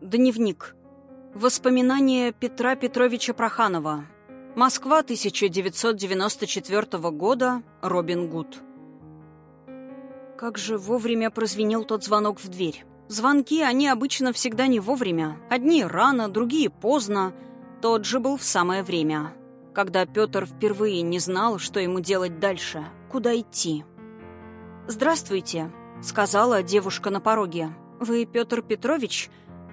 Дневник. Воспоминания Петра Петровича Проханова. Москва, 1994 года. Робин Гуд. Как же вовремя прозвенел тот звонок в дверь. Звонки, они обычно всегда не вовремя. Одни рано, другие поздно. Тот же был в самое время. Когда Петр впервые не знал, что ему делать дальше, куда идти. «Здравствуйте», — сказала девушка на пороге. «Вы Петр Петрович?»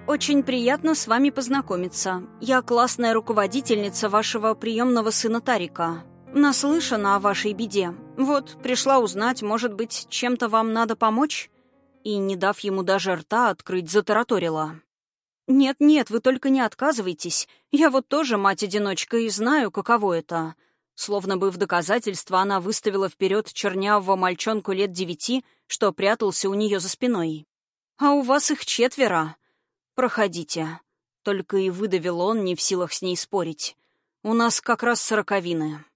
«Очень приятно с вами познакомиться. Я классная руководительница вашего приемного сына Тарика. Наслышана о вашей беде. Вот, пришла узнать, может быть, чем-то вам надо помочь?» И, не дав ему даже рта открыть, затараторила. «Нет-нет, вы только не отказывайтесь. Я вот тоже мать-одиночка и знаю, каково это». Словно бы в доказательство она выставила вперед чернявого мальчонку лет девяти, что прятался у нее за спиной. «А у вас их четверо. «Проходите». Только и выдавил он, не в силах с ней спорить. «У нас как раз сороковины».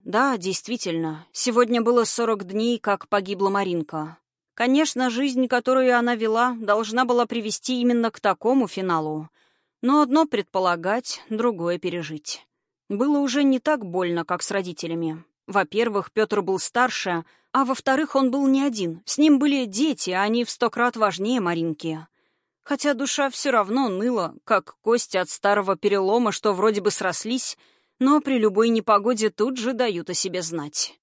Да, действительно, сегодня было сорок дней, как погибла Маринка. Конечно, жизнь, которую она вела, должна была привести именно к такому финалу. Но одно предполагать, другое пережить. Было уже не так больно, как с родителями. Во-первых, Петр был старше, а во-вторых, он был не один. С ним были дети, а они в сто крат важнее Маринки хотя душа все равно ныла, как кости от старого перелома, что вроде бы срослись, но при любой непогоде тут же дают о себе знать.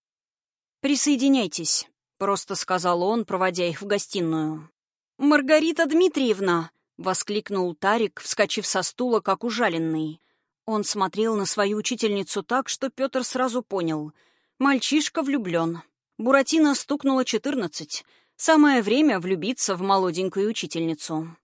«Присоединяйтесь», — просто сказал он, проводя их в гостиную. «Маргарита Дмитриевна!» — воскликнул Тарик, вскочив со стула, как ужаленный. Он смотрел на свою учительницу так, что Петр сразу понял. Мальчишка влюблен. Буратино стукнуло четырнадцать. Самое время влюбиться в молоденькую учительницу.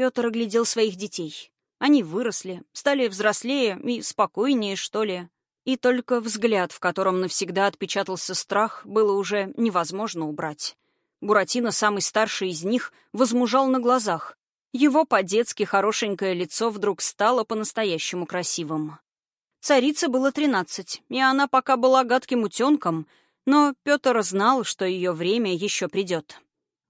Петр оглядел своих детей. Они выросли, стали взрослее и спокойнее, что ли. И только взгляд, в котором навсегда отпечатался страх, было уже невозможно убрать. Буратино, самый старший из них, возмужал на глазах. Его по-детски хорошенькое лицо вдруг стало по-настоящему красивым. Царице было тринадцать, и она пока была гадким утенком, но Петр знал, что ее время еще придет.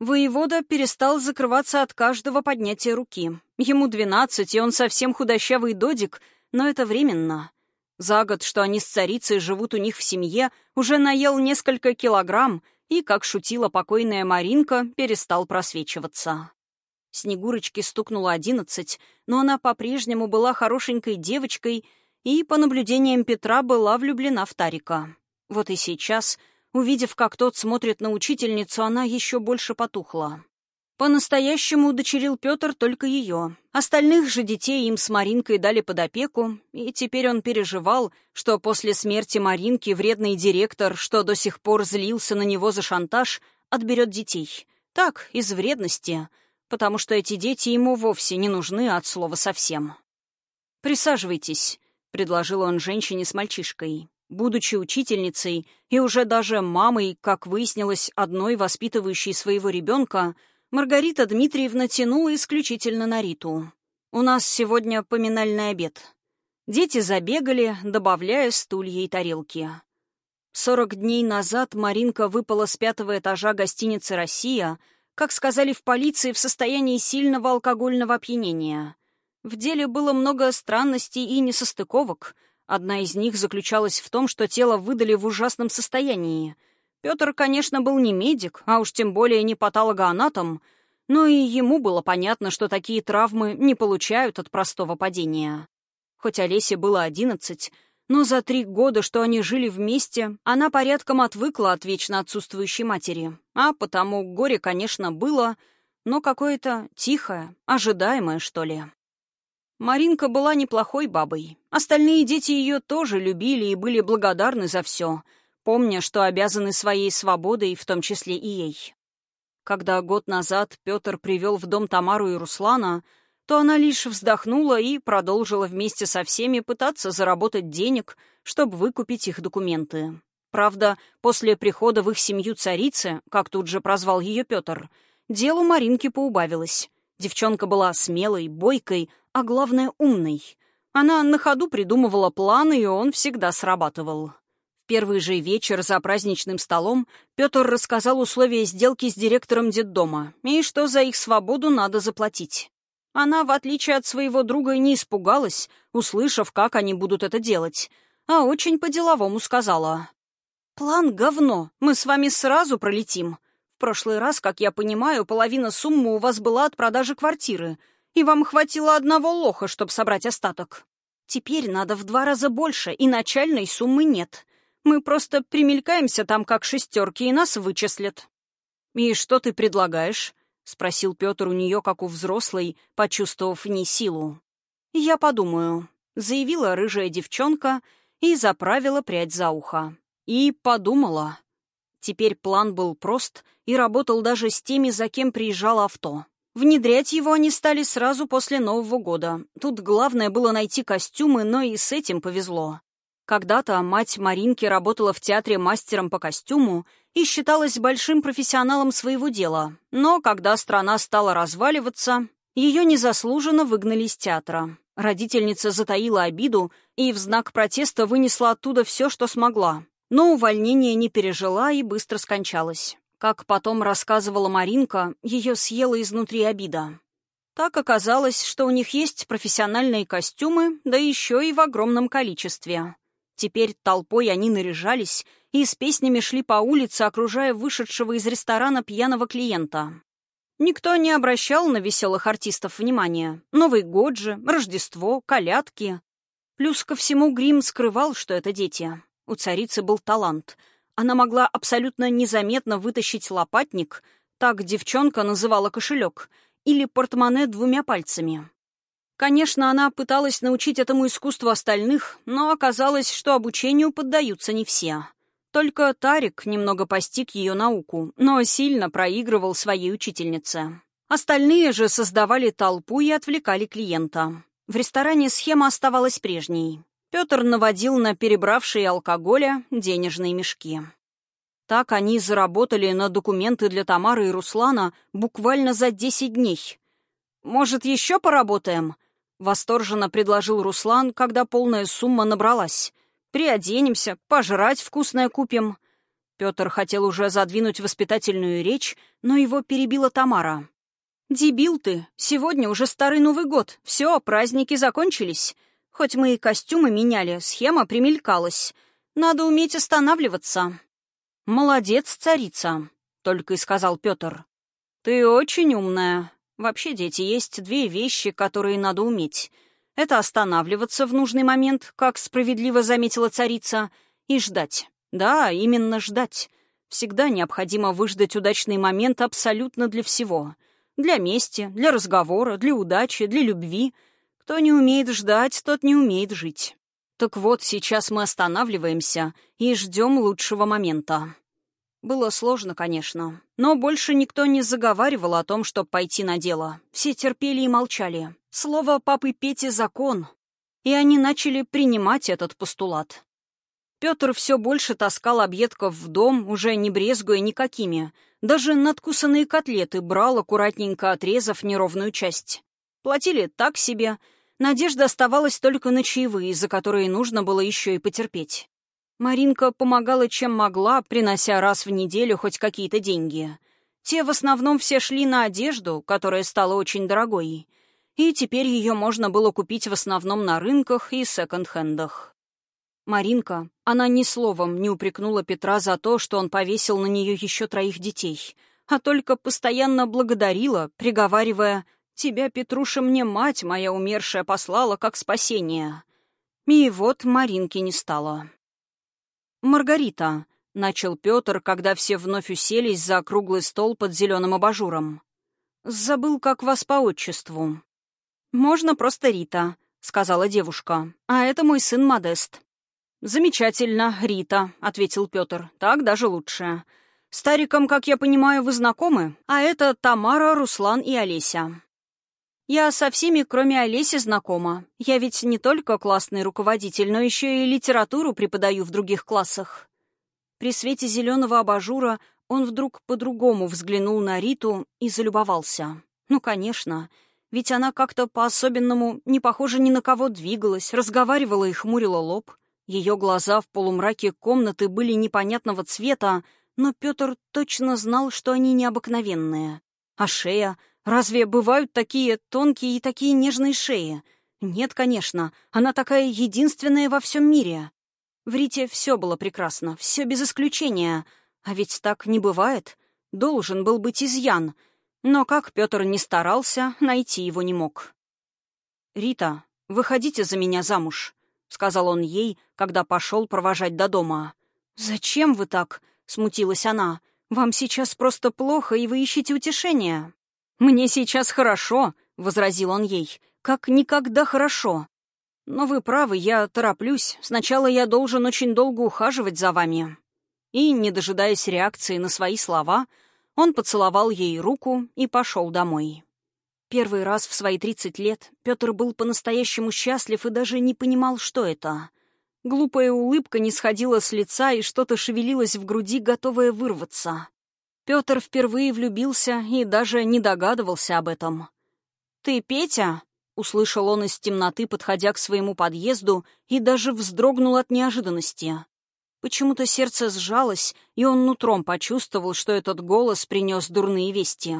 Воевода перестал закрываться от каждого поднятия руки. Ему двенадцать, и он совсем худощавый додик, но это временно. За год, что они с царицей живут у них в семье, уже наел несколько килограмм и, как шутила покойная Маринка, перестал просвечиваться. Снегурочке стукнуло одиннадцать, но она по-прежнему была хорошенькой девочкой и, по наблюдениям Петра, была влюблена в Тарика. Вот и сейчас Увидев, как тот смотрит на учительницу, она еще больше потухла. По-настоящему удочерил Петр только ее. Остальных же детей им с Маринкой дали под опеку, и теперь он переживал, что после смерти Маринки вредный директор, что до сих пор злился на него за шантаж, отберет детей. Так, из вредности, потому что эти дети ему вовсе не нужны от слова совсем. «Присаживайтесь», — предложил он женщине с мальчишкой. Будучи учительницей и уже даже мамой, как выяснилось, одной воспитывающей своего ребенка, Маргарита Дмитриевна тянула исключительно на Риту. «У нас сегодня поминальный обед». Дети забегали, добавляя стулья и тарелки. Сорок дней назад Маринка выпала с пятого этажа гостиницы «Россия», как сказали в полиции, в состоянии сильного алкогольного опьянения. В деле было много странностей и несостыковок — Одна из них заключалась в том, что тело выдали в ужасном состоянии. Петр, конечно, был не медик, а уж тем более не патологоанатом, но и ему было понятно, что такие травмы не получают от простого падения. Хоть Олесе было одиннадцать, но за три года, что они жили вместе, она порядком отвыкла от вечно отсутствующей матери. А потому горе, конечно, было, но какое-то тихое, ожидаемое, что ли. Маринка была неплохой бабой. Остальные дети ее тоже любили и были благодарны за все, помня, что обязаны своей свободой, в том числе и ей. Когда год назад Петр привел в дом Тамару и Руслана, то она лишь вздохнула и продолжила вместе со всеми пытаться заработать денег, чтобы выкупить их документы. Правда, после прихода в их семью царицы, как тут же прозвал ее Петр, делу Маринки поубавилось. Девчонка была смелой, бойкой, а главное, умной. Она на ходу придумывала планы, и он всегда срабатывал. В первый же вечер за праздничным столом Петр рассказал условия сделки с директором детдома и что за их свободу надо заплатить. Она, в отличие от своего друга, не испугалась, услышав, как они будут это делать, а очень по-деловому сказала. «План — говно. Мы с вами сразу пролетим. В прошлый раз, как я понимаю, половина суммы у вас была от продажи квартиры, и вам хватило одного лоха, чтобы собрать остаток. Теперь надо в два раза больше, и начальной суммы нет. Мы просто примелькаемся там как шестерки, и нас вычислят». «И что ты предлагаешь?» — спросил Петр у нее, как у взрослой, почувствовав не силу. «Я подумаю», — заявила рыжая девчонка и заправила прядь за ухо. И подумала. Теперь план был прост и работал даже с теми, за кем приезжало авто. Внедрять его они стали сразу после Нового года. Тут главное было найти костюмы, но и с этим повезло. Когда-то мать Маринки работала в театре мастером по костюму и считалась большим профессионалом своего дела. Но когда страна стала разваливаться, ее незаслуженно выгнали из театра. Родительница затаила обиду и в знак протеста вынесла оттуда все, что смогла. Но увольнение не пережила и быстро скончалась. Как потом рассказывала Маринка, ее съела изнутри обида. Так оказалось, что у них есть профессиональные костюмы, да еще и в огромном количестве. Теперь толпой они наряжались и с песнями шли по улице, окружая вышедшего из ресторана пьяного клиента. Никто не обращал на веселых артистов внимания. Новый год же, Рождество, колядки. Плюс ко всему грим скрывал, что это дети. У царицы был талант. Она могла абсолютно незаметно вытащить лопатник, так девчонка называла кошелек, или портмоне двумя пальцами. Конечно, она пыталась научить этому искусству остальных, но оказалось, что обучению поддаются не все. Только Тарик немного постиг ее науку, но сильно проигрывал своей учительнице. Остальные же создавали толпу и отвлекали клиента. В ресторане схема оставалась прежней. Петр наводил на перебравшие алкоголя денежные мешки. Так они заработали на документы для Тамары и Руслана буквально за 10 дней. «Может, еще поработаем?» Восторженно предложил Руслан, когда полная сумма набралась. «Приоденемся, пожрать вкусное купим». Петр хотел уже задвинуть воспитательную речь, но его перебила Тамара. «Дебил ты! Сегодня уже Старый Новый год. Все, праздники закончились. Хоть мы и костюмы меняли, схема примелькалась. Надо уметь останавливаться». «Молодец, царица», — только и сказал Петр. «Ты очень умная», Вообще, дети, есть две вещи, которые надо уметь. Это останавливаться в нужный момент, как справедливо заметила царица, и ждать. Да, именно ждать. Всегда необходимо выждать удачный момент абсолютно для всего. Для мести, для разговора, для удачи, для любви. Кто не умеет ждать, тот не умеет жить. Так вот, сейчас мы останавливаемся и ждем лучшего момента. Было сложно, конечно. Но больше никто не заговаривал о том, чтобы пойти на дело. Все терпели и молчали. Слово папы Пети — закон. И они начали принимать этот постулат. Петр все больше таскал объедков в дом, уже не брезгуя никакими. Даже надкусанные котлеты брал, аккуратненько отрезав неровную часть. Платили так себе. Надежда оставалась только на чаевые, за которые нужно было еще и потерпеть. Маринка помогала чем могла, принося раз в неделю хоть какие-то деньги. Те в основном все шли на одежду, которая стала очень дорогой. И теперь ее можно было купить в основном на рынках и секонд-хендах. Маринка, она ни словом не упрекнула Петра за то, что он повесил на нее еще троих детей, а только постоянно благодарила, приговаривая «Тебя, Петруша, мне мать моя умершая послала как спасение». И вот Маринки не стало. «Маргарита», — начал Петр, когда все вновь уселись за круглый стол под зеленым абажуром. «Забыл, как вас по отчеству». «Можно просто Рита», — сказала девушка. «А это мой сын Модест». «Замечательно, Рита», — ответил Петр. «Так даже лучше. Стариком, как я понимаю, вы знакомы? А это Тамара, Руслан и Олеся». «Я со всеми, кроме Олеси, знакома. Я ведь не только классный руководитель, но еще и литературу преподаю в других классах». При свете зеленого абажура он вдруг по-другому взглянул на Риту и залюбовался. Ну, конечно, ведь она как-то по-особенному не похоже ни на кого двигалась, разговаривала и хмурила лоб. Ее глаза в полумраке комнаты были непонятного цвета, но Петр точно знал, что они необыкновенные. А шея, Разве бывают такие тонкие и такие нежные шеи? Нет, конечно, она такая единственная во всем мире. В Рите все было прекрасно, все без исключения. А ведь так не бывает. Должен был быть изъян. Но как Петр не старался, найти его не мог. «Рита, выходите за меня замуж», — сказал он ей, когда пошел провожать до дома. «Зачем вы так?» — смутилась она. «Вам сейчас просто плохо, и вы ищете утешения». «Мне сейчас хорошо», — возразил он ей. «Как никогда хорошо. Но вы правы, я тороплюсь. Сначала я должен очень долго ухаживать за вами». И, не дожидаясь реакции на свои слова, он поцеловал ей руку и пошел домой. Первый раз в свои 30 лет Петр был по-настоящему счастлив и даже не понимал, что это. Глупая улыбка не сходила с лица, и что-то шевелилось в груди, готовое вырваться. Петр впервые влюбился и даже не догадывался об этом. «Ты Петя?» — услышал он из темноты, подходя к своему подъезду, и даже вздрогнул от неожиданности. Почему-то сердце сжалось, и он нутром почувствовал, что этот голос принес дурные вести.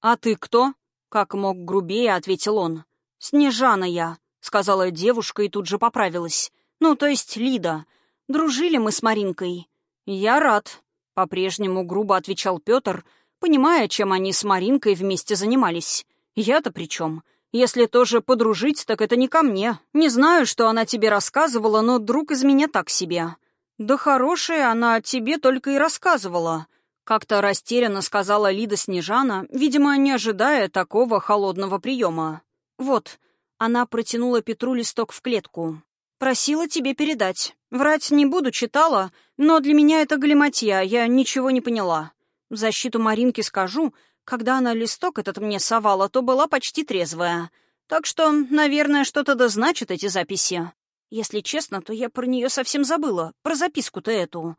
«А ты кто?» Как мог грубее, ответил он. «Снежана я», — сказала девушка и тут же поправилась. «Ну, то есть Лида. Дружили мы с Маринкой». «Я рад», — по-прежнему грубо отвечал Петр, понимая, чем они с Маринкой вместе занимались. «Я-то при чем? Если тоже подружить, так это не ко мне. Не знаю, что она тебе рассказывала, но друг из меня так себе». «Да хорошая она тебе только и рассказывала», как-то растерянно сказала Лида Снежана, видимо, не ожидая такого холодного приема. «Вот». Она протянула Петру листок в клетку. «Просила тебе передать. Врать не буду, читала, но для меня это галиматья, я ничего не поняла. В защиту Маринки скажу, когда она листок этот мне совала, то была почти трезвая. Так что, наверное, что-то да значит эти записи. Если честно, то я про нее совсем забыла, про записку-то эту.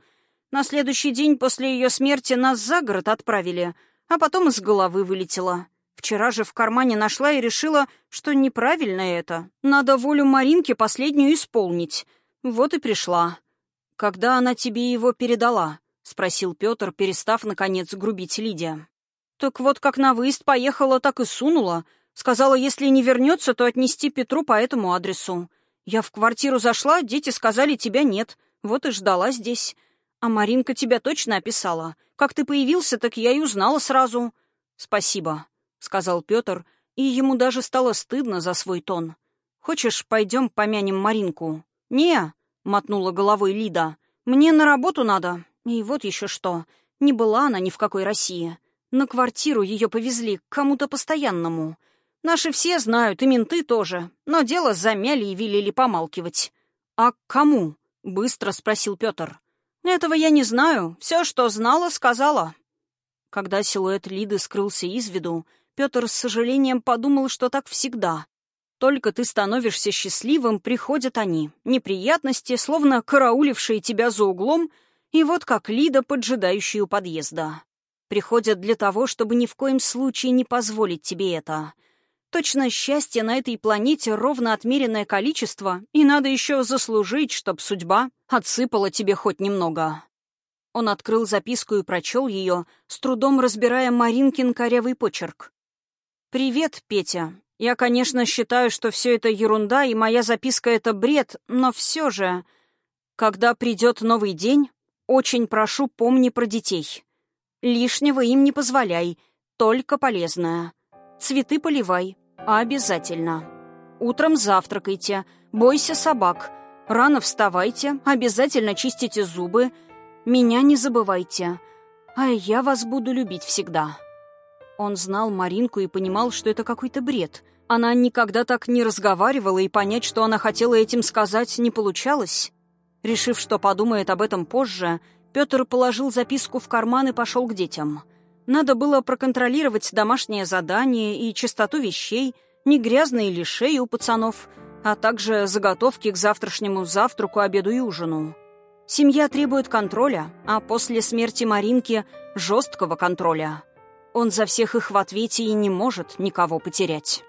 На следующий день после ее смерти нас за город отправили, а потом из головы вылетела. Вчера же в кармане нашла и решила, что неправильно это. Надо волю Маринки последнюю исполнить. Вот и пришла. «Когда она тебе его передала?» — спросил Петр, перестав, наконец, грубить Лидия. «Так вот, как на выезд поехала, так и сунула. Сказала, если не вернется, то отнести Петру по этому адресу. Я в квартиру зашла, дети сказали, тебя нет. Вот и ждала здесь. «А Маринка тебя точно описала. Как ты появился, так я и узнала сразу». «Спасибо», — сказал Петр, и ему даже стало стыдно за свой тон. «Хочешь, пойдем помянем Маринку?» «Не», — мотнула головой Лида. «Мне на работу надо. И вот еще что. Не была она ни в какой России. На квартиру ее повезли к кому-то постоянному. Наши все знают, и менты тоже. Но дело замяли и велели помалкивать». «А к кому?» — быстро спросил Петр. «Этого я не знаю. Все, что знала, сказала». Когда силуэт Лиды скрылся из виду, Петр с сожалением подумал, что так всегда. Только ты становишься счастливым, приходят они. Неприятности, словно караулившие тебя за углом, и вот как Лида, поджидающая у подъезда. Приходят для того, чтобы ни в коем случае не позволить тебе это. Точно счастье на этой планете ровно отмеренное количество, и надо еще заслужить, чтоб судьба отсыпала тебе хоть немного. Он открыл записку и прочел ее, с трудом разбирая Маринкин корявый почерк. «Привет, Петя. Я, конечно, считаю, что все это ерунда, и моя записка — это бред, но все же... Когда придет новый день, очень прошу, помни про детей. Лишнего им не позволяй, только полезное. Цветы поливай, Обязательно. Утром завтракайте, бойся собак. Рано вставайте, обязательно чистите зубы. Меня не забывайте. А я вас буду любить всегда. Он знал Маринку и понимал, что это какой-то бред. Она никогда так не разговаривала, и понять, что она хотела этим сказать, не получалось. Решив, что подумает об этом позже, Петр положил записку в карман и пошел к детям. Надо было проконтролировать домашнее задание и чистоту вещей, не грязные ли шеи у пацанов, а также заготовки к завтрашнему завтраку, обеду и ужину. Семья требует контроля, а после смерти Маринки — жесткого контроля. Он за всех их в ответе и не может никого потерять.